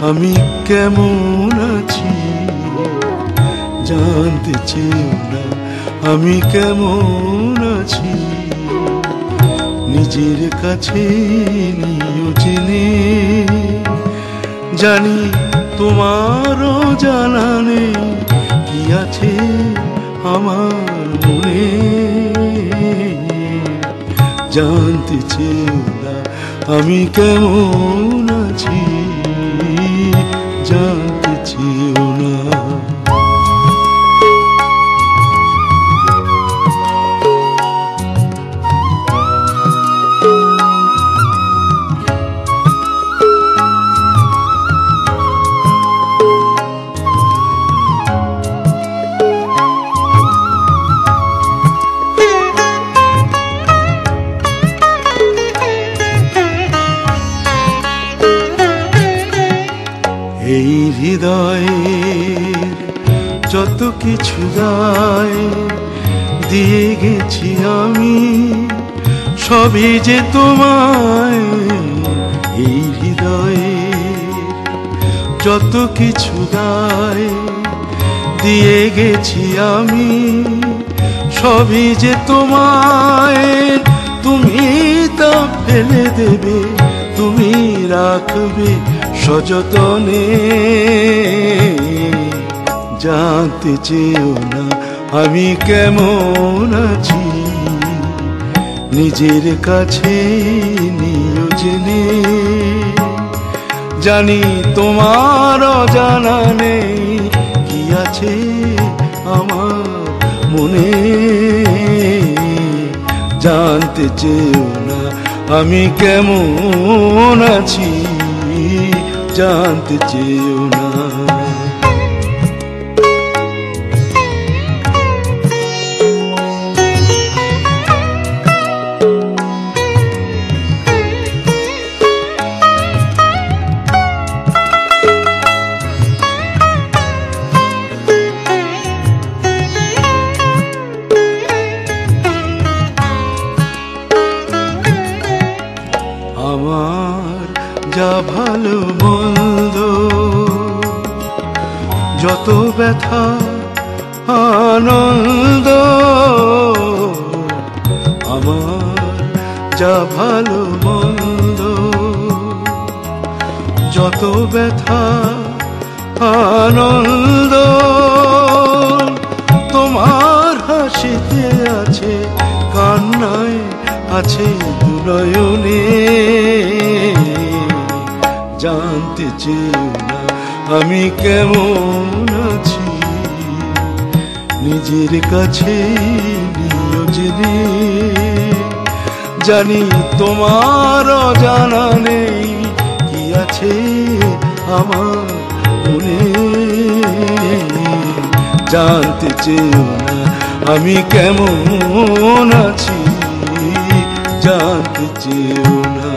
আমি কেমন আছি? জানতে চেয়েও না, আমি কেমন আছি? নিজের কাছে নিও জেনে। জানি তোমারও জানা নেই, কি আছে আমার মনে? জানতে চেয়েও না আমি কেমন আছি? যত কিছু গায়, দিয়ে গেছি আমি, সবই যে তোমায়, এই হৃদয়ের যত কিছু গায়, দিয়ে গেছি আমি, সবই যে তোমায়। তুমি তা ফেলে দেবে, তুমি রাখবে সযতনে। জানতে চেয়েও না, আমি কেমন আছি? নিজের কাছে নিও জেনে। জানি তোমার জানা নেই, কি আছে আমার মনে? জানতে চেয়েও না, আমি কেমন আছি? জানতে চেয়েও না। ভালো মন্দ। যত ব্যথা, আনন্দ, আমার যা ভালো মন্দ। যত ব্যথা, আনন্দ, তোমার হাসিতে আছে, কান্নায় আছে দুনয়নে। জানতে চেয়েও না। আমি কেমন আছি? নিজের কাছে জানি তোমার জানা নেই, কি আছে আমার মনে। জানতে চেয়েও না, আমি কেমন আছি? জানতে চেয়েও না।